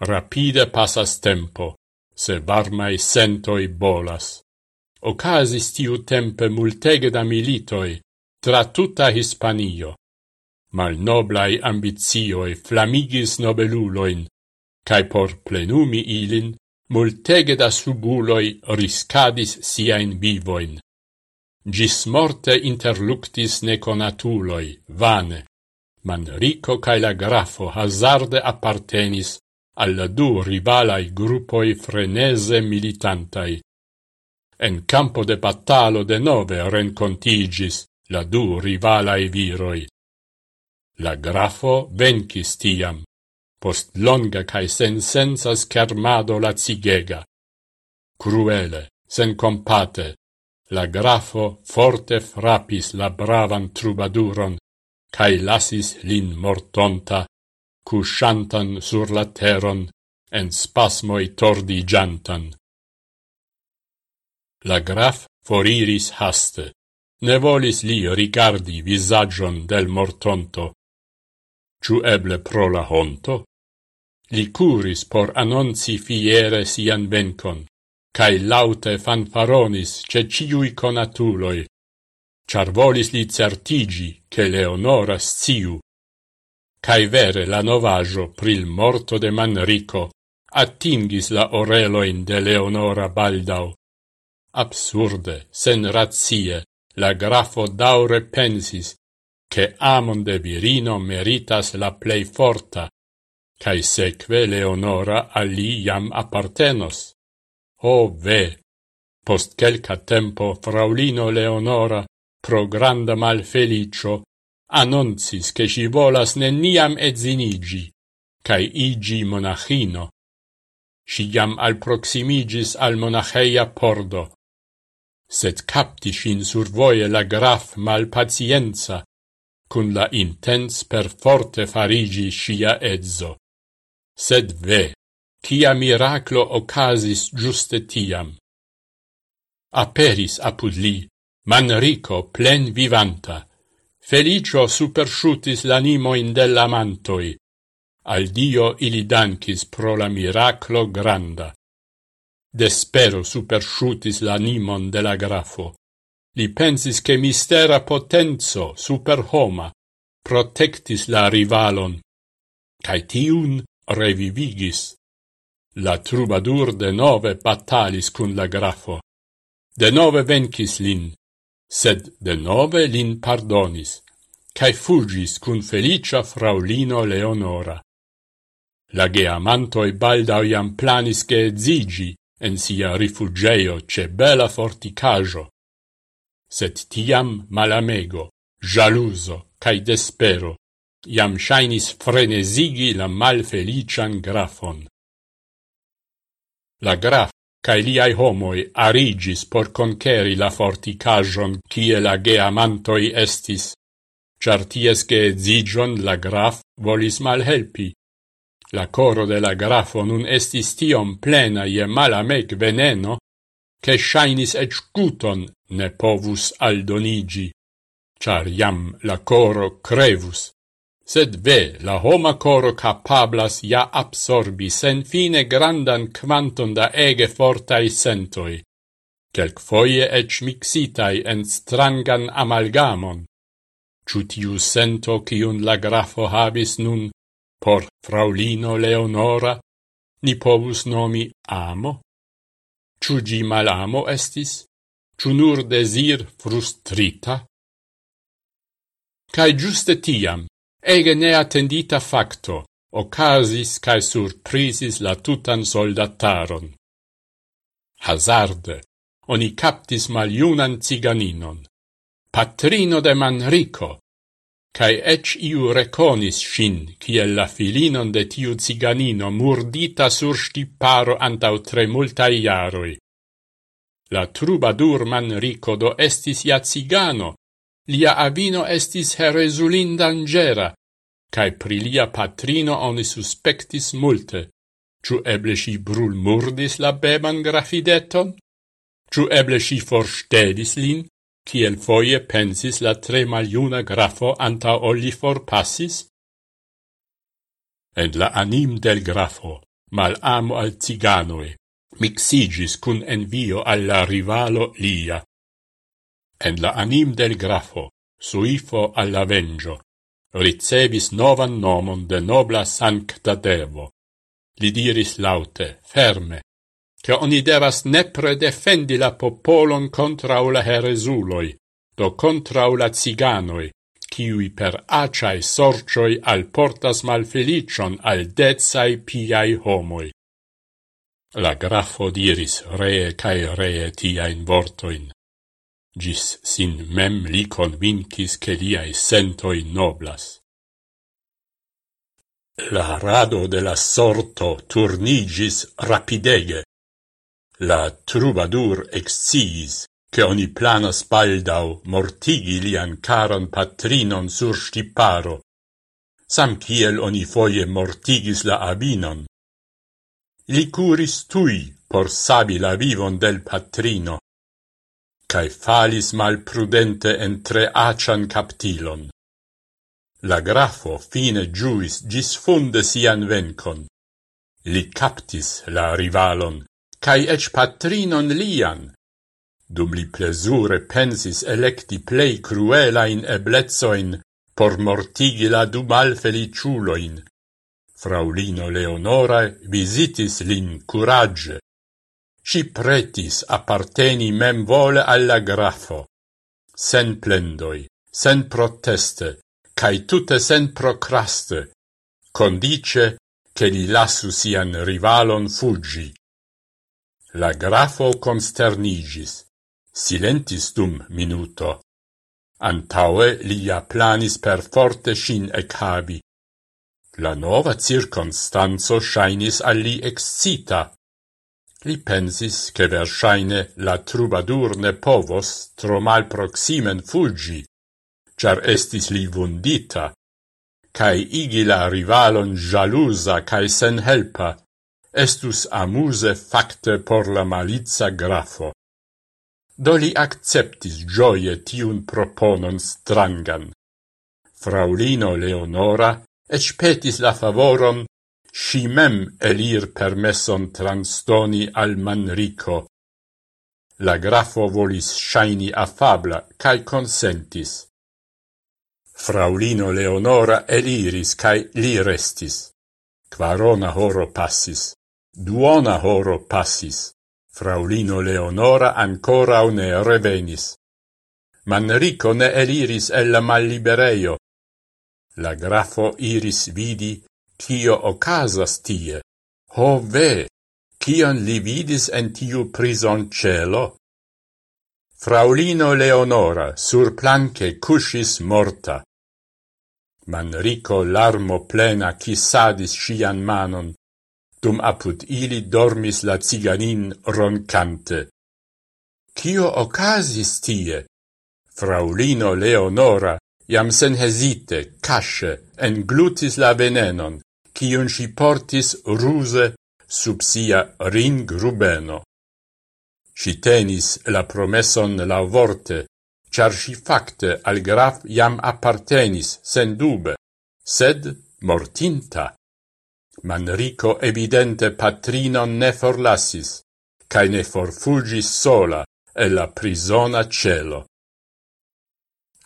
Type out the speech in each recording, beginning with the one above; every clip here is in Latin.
Rapide passas tempo, se varmai sentoi bolas. Ocasis tiu tempe multege da militoi, tra tutta Hispanio. Malnoblai ambizioi flamigis nobeluloin, cae por plenumi ilin, multege da subuloi riscadis siain vivoin. Gis morte interluctis neconatuloi, vane, Manrico cae la grafo hazarde appartenis alla du rivalai gruppoi frenese militantai. En campo de battalo de nove rencontigis la du rivalai viroi. La grafo vencis tiam, post longa cae sensas schermado la zigega. Cruele, sen compate, la grafo forte frapis la bravan trubaduron, cae lasis lin mortonta cusciantan sur la teron, en spasmoi tordigiantan. La graf foriris haste, ne volis li rigardi visagion del mortonto. Ciu eble pro la honto? Li curis por annonci fiere sian vencon, cae laute fanfaronis ce ciui conatuloi, char volis li certigi che Leonora sciu Cai vere la novajo pril morto de Manrico attingis la oreloin de Leonora Baldau. Absurde, sen razie, la grafo daure pensis che amon de virino meritas la plei forta, cae seque Leonora ali jam appartenos. O ve! Post quelca tempo fraulino Leonora, pro granda malfelicio, annoncis che si volas neniam etzinigi, cae igi monachino. Si jam alproximigis al monacheia pordo, sed capti sin survoie la graf malpacienza, cun la intens per forte farigi sia edzo. Sed ve, cia miraclo ocasis giuste tiam. Aperis apud li, Manrico plen vivanta, Felicio supersciutis della mantoi. Al Dio ili dancis pro la miraclo granda. Despero supersciutis l'animon de la grafo. Li pensis che mistera potenzo super homa protectis la rivalon, cae tiun revivigis. La trubadur de nove battalis cun la grafo. De nove vencis lin sed de nove lin pardonis, cae fugis cun felicia fraulino Leonora. La geamantoi baldau iam planis che zigi en sia rifugeio ce bela forticajo, sed tiam malamego, jaluso, cae despero, iam shainis frenesigi la malfelician grafon. La graf cae liai homoi arigis por conceri la forticajon cie la geamantoi estis, char ties zigion la graf volis malhelpi. La coro de la grafo nun estis tiom plena je malamec veneno, che shainis ec cuton ne povus aldonigi, char iam la coro crevus. Sed ve, la homa coro capablas ja absorbi sen fine grandan quantum da ege fortai sentoi, quelc foie ec mixitai en strangan amalgamon. Ciutiu sento cium la grafo habis nun por fraulino Leonora, ni povus nomi amo? Ciu gi malamo estis? Ciu nur desir frustrita? Cai giuste tiam, Ege neatendita facto ocasis cae surprisis la tutan soldataron. Hazarde, oni captis maliunan ciganinon, patrino de Manrico, cae ec iu reconis shin, ciel la filinon de tiu ciganino murdita sur stiparo antau tre multai iaroi. La trubadur Manrico do estis ja cigano, lia avino estis heresulin dangera, cae pri lia patrino oni suspectis multe. Ciu eble si brul murdis la beban grafideton? Ciu eble si forstelis lin, ciel foie pensis la tre maliuna grafo anta oli forpassis? En la anim del grafo, mal amo al ciganoe, mixigis cun envio alla rivalo lia, en la anim del grafo, suifo alla vengio, ricevis novan nomon de nobla sancta devo. Li diris laute, ferme, che oni devas nepre defendi la popolon contra la heresuloi, do contra la ciganoi, ciui per aciai sorcioi al portas malfelicion al dezai piai homoi. La grafo diris ree cae ree tiain vortoin gis sin mem li convincis che liai sentoi noblas. La rado de la sorto turnigis rapidege. La trubadur exciis che oni planas baldau mortigi lian caron patrinon sur stiparo, sam kiel oni foie mortigis la abinon. Li curis tui por sabi la vivon del patrino, cae falis malprudente en tre acian captilon. La grafo fine giuis gis funde sian vencon. Li captis la rivalon, cae ec patrinon lian. Dum li plesure pensis electi plei cruelain eblezoin por mortigi la du malfeliciuloin. Fraulino Leonora visitis lin curage, si pretis apparteni memvole alla grafo, sen plendoi, sen proteste, cae tutte sen procraste, condice che li lassu sian rivalon fuggi. La grafo consternigis, silentis dum minuto. Antaue lia planis per forte shin eccabi. La nova circonstanzo shainis alli excita. Li pensis che versaine la trubadur ne povos tro mal proximen fuggi, char estis li vundita, cae igi la rivalon jalusa cae senhelpa, estus amuse facte por la malizza grafo. Do li acceptis gioie tiun proponon strangan. Fraulino Leonora ec petis la favoron si mem elir permesson transdoni al manrico. La grafo volis shaini affabla, cae consentis. Fraulino Leonora eliris cae li restis. Quarona horo passis. Duona horo passis. Fraulino Leonora ancora ne revenis. Manrico ne eliris el la mallibereio. La grafo iris vidi Kio ocasas tie? Ho ve! cion li vidis en tiu prizoncello? Fraulino Leonora surplanque cuscis morta. Manrico larmo plena kissadis sian manon, dum apud ili dormis la ciganin roncante. Cio ocasis tie? Fraulino Leonora, jam sen hesite, casce, englutis la venenon, cion si portis ruse sub sia ringrubeno. Si tenis la promesson la vorte, char si facte al graf jam appartenis, sen dube, sed mortinta. Manrico evidente patrinon ne forlassis, cae ne forfugis sola e la prisona cielo.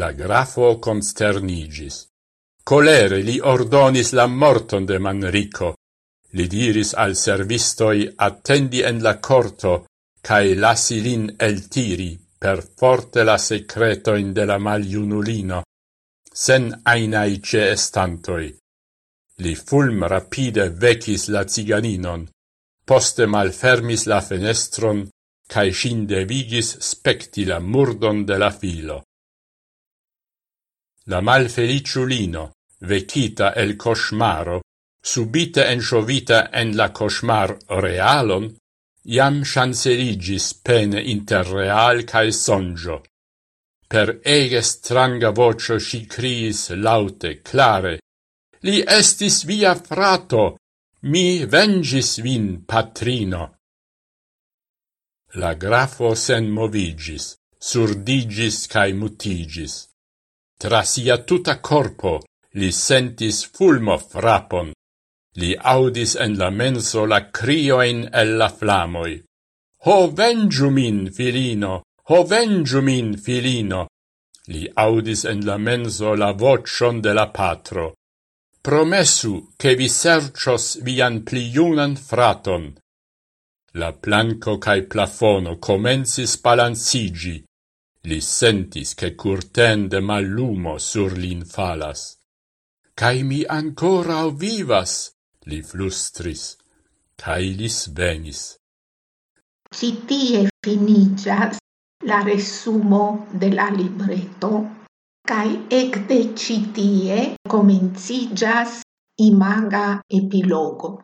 La grafo consternigis. Colere li ordonis la morton de Manrico. Li diris al servistoi attendi en la corto, cae lasi lin el tiri per forte la secretoin de la maliunulino, sen ainai ce estantoi. Li fulm rapide vecis la ciganinon, poste malfermis la fenestron, cae sin devigis specti la murdon de la filo. La malfeliciulino, vecita el cosmaro, subite ensciovita en la cosmar realon, iam chancerigis pene inter real cae sonjo. Per ege stranga vocio si criis laute, clare, Li estis via frato, mi vengis vin, patrino. La grafo sen movigis, surdigis cae mutigis. Tra sia tuta corpo li sentis fulmo frapon. Li audis en la menso la crioin el la flamoi. Ho vengiu min, filino! Ho vengiu min, filino! Li audis en la menso la vocion de la patro. Promessu che vi sercios vian pliunan fraton. La planco cae plafono comensis balancigi. Li sentis che curtende mallumo sur lin falas. Cai mi ancora vivas, li flustris, cai li svenis. Citie finigas la resumo de la libreto, cae ecte citie comencigas imaga epilogo.